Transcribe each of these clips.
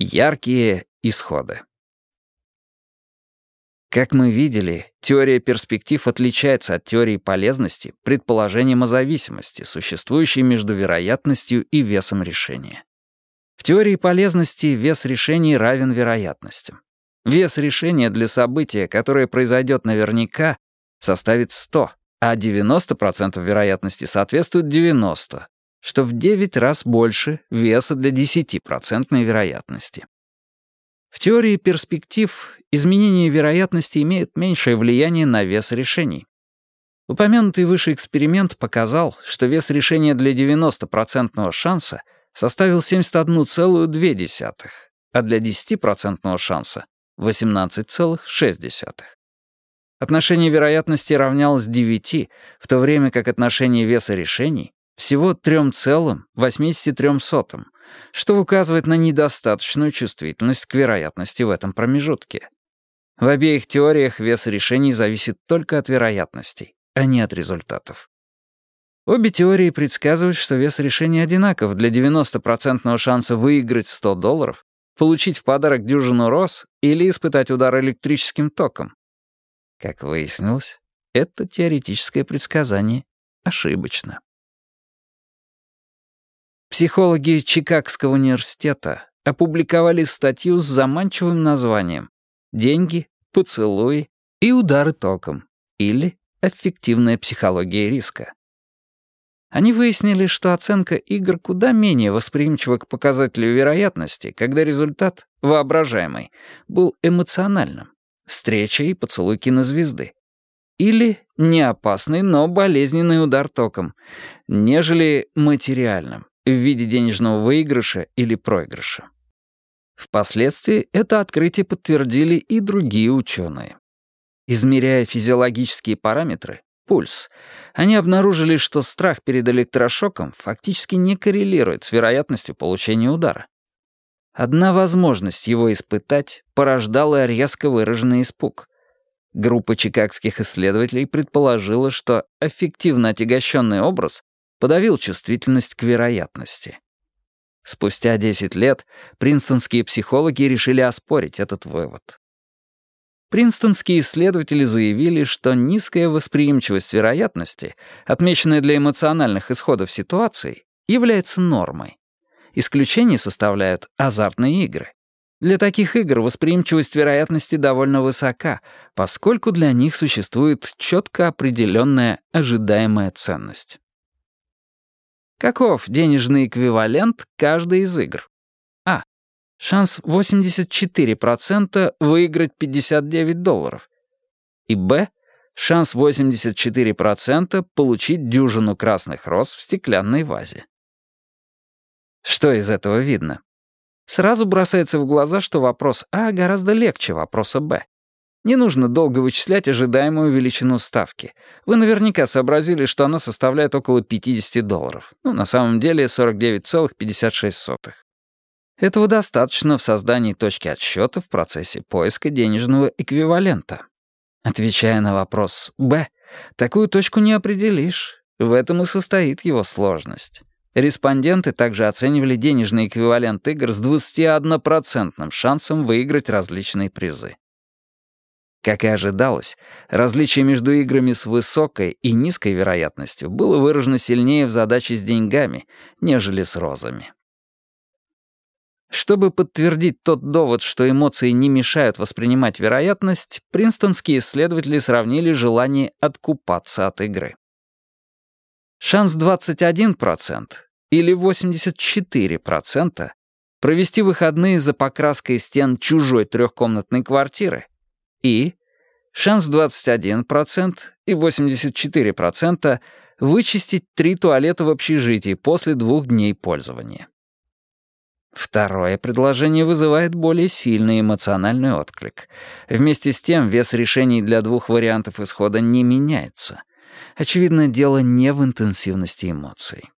Яркие исходы. Как мы видели, теория перспектив отличается от теории полезности предположением о зависимости, существующей между вероятностью и весом решения. В теории полезности вес решений равен вероятностям. Вес решения для события, которое произойдет наверняка, составит 100, а 90% вероятности соответствует 90, что в 9 раз больше веса для 10% вероятности. В теории перспектив изменение вероятности имеет меньшее влияние на вес решений. Упомянутый выше эксперимент показал, что вес решения для 90% шанса составил 71,2, а для 10% шанса — 18,6. Отношение вероятности равнялось 9, в то время как отношение веса решений всего 3,83, что указывает на недостаточную чувствительность к вероятности в этом промежутке. В обеих теориях вес решений зависит только от вероятностей, а не от результатов. Обе теории предсказывают, что вес решения одинаков для 90% шанса выиграть 100 долларов, получить в подарок дюжину роз или испытать удар электрическим током. Как выяснилось, это теоретическое предсказание ошибочно. Психологи Чикагского университета опубликовали статью с заманчивым названием «Деньги, поцелуи и удары током» или «Эффективная психология риска». Они выяснили, что оценка игр куда менее восприимчива к показателю вероятности, когда результат, воображаемый, был эмоциональным. Встреча и поцелуй кинозвезды. Или неопасный, но болезненный удар током, нежели материальным в виде денежного выигрыша или проигрыша. Впоследствии это открытие подтвердили и другие ученые. Измеряя физиологические параметры, пульс, они обнаружили, что страх перед электрошоком фактически не коррелирует с вероятностью получения удара. Одна возможность его испытать порождала резко выраженный испуг. Группа чикагских исследователей предположила, что эффективно отягощенный образ подавил чувствительность к вероятности. Спустя 10 лет принстонские психологи решили оспорить этот вывод. Принстонские исследователи заявили, что низкая восприимчивость вероятности, отмеченная для эмоциональных исходов ситуации, является нормой. Исключение составляют азартные игры. Для таких игр восприимчивость вероятности довольно высока, поскольку для них существует четко определенная ожидаемая ценность. Каков денежный эквивалент каждой из игр? А. Шанс 84% выиграть 59 долларов. И Б. Шанс 84% получить дюжину красных роз в стеклянной вазе. Что из этого видно? Сразу бросается в глаза, что вопрос А гораздо легче вопроса Б. Не нужно долго вычислять ожидаемую величину ставки. Вы наверняка сообразили, что она составляет около 50 долларов. Ну, на самом деле 49,56. Этого достаточно в создании точки отсчета в процессе поиска денежного эквивалента. Отвечая на вопрос «Б», такую точку не определишь. В этом и состоит его сложность. Респонденты также оценивали денежный эквивалент игр с 21% шансом выиграть различные призы. Как и ожидалось, различие между играми с высокой и низкой вероятностью было выражено сильнее в задаче с деньгами, нежели с розами. Чтобы подтвердить тот довод, что эмоции не мешают воспринимать вероятность, принстонские исследователи сравнили желание откупаться от игры. Шанс 21% или 84% провести выходные за покраской стен чужой трехкомнатной квартиры и шанс 21% и 84% вычистить три туалета в общежитии после двух дней пользования. Второе предложение вызывает более сильный эмоциональный отклик. Вместе с тем вес решений для двух вариантов исхода не меняется — Очевидно, дело не в интенсивности эмоций.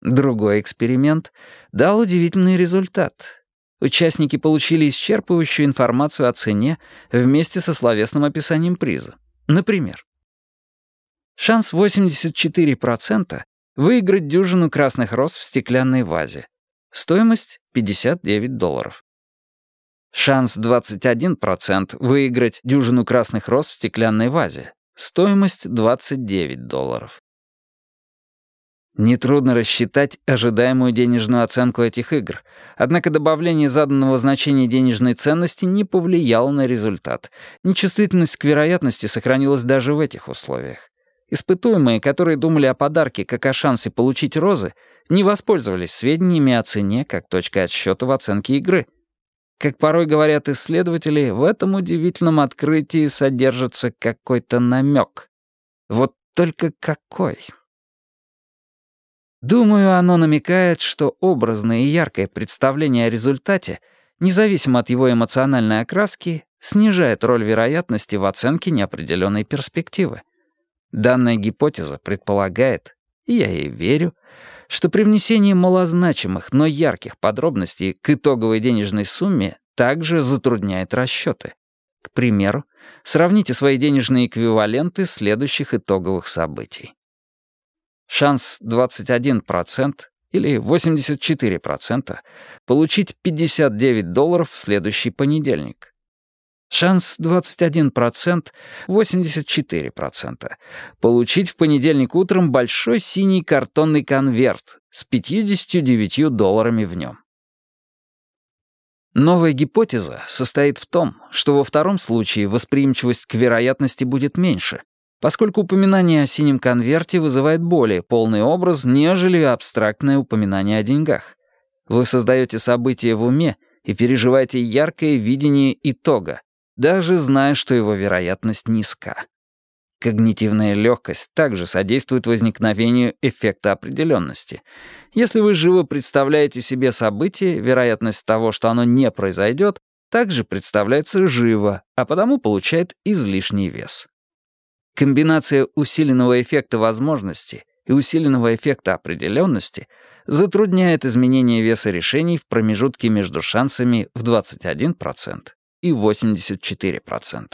Другой эксперимент дал удивительный результат. Участники получили исчерпывающую информацию о цене вместе со словесным описанием приза. Например, шанс 84% выиграть дюжину красных роз в стеклянной вазе. Стоимость — 59 долларов. Шанс 21% выиграть дюжину красных роз в стеклянной вазе. Стоимость 29 долларов. Нетрудно рассчитать ожидаемую денежную оценку этих игр, однако добавление заданного значения денежной ценности не повлияло на результат. Нечувствительность к вероятности сохранилась даже в этих условиях. Испытуемые, которые думали о подарке как о шансе получить розы, не воспользовались сведениями о цене как точкой отсчета в оценке игры. Как порой говорят исследователи, в этом удивительном открытии содержится какой-то намек. Вот только какой? Думаю, оно намекает, что образное и яркое представление о результате, независимо от его эмоциональной окраски, снижает роль вероятности в оценке неопределенной перспективы. Данная гипотеза предполагает, и я ей верю, что при внесении малозначимых, но ярких подробностей к итоговой денежной сумме также затрудняет расчеты. К примеру, сравните свои денежные эквиваленты следующих итоговых событий. Шанс 21% или 84% получить 59 долларов в следующий понедельник. Шанс 21%, 84%. Получить в понедельник утром большой синий картонный конверт с 59 долларами в нем. Новая гипотеза состоит в том, что во втором случае восприимчивость к вероятности будет меньше, поскольку упоминание о синем конверте вызывает более полный образ, нежели абстрактное упоминание о деньгах. Вы создаете событие в уме и переживаете яркое видение итога, даже зная, что его вероятность низка. Когнитивная легкость также содействует возникновению эффекта определенности. Если вы живо представляете себе событие, вероятность того, что оно не произойдет, также представляется живо, а потому получает излишний вес. Комбинация усиленного эффекта возможности и усиленного эффекта определенности затрудняет изменение веса решений в промежутке между шансами в 21% и 84%.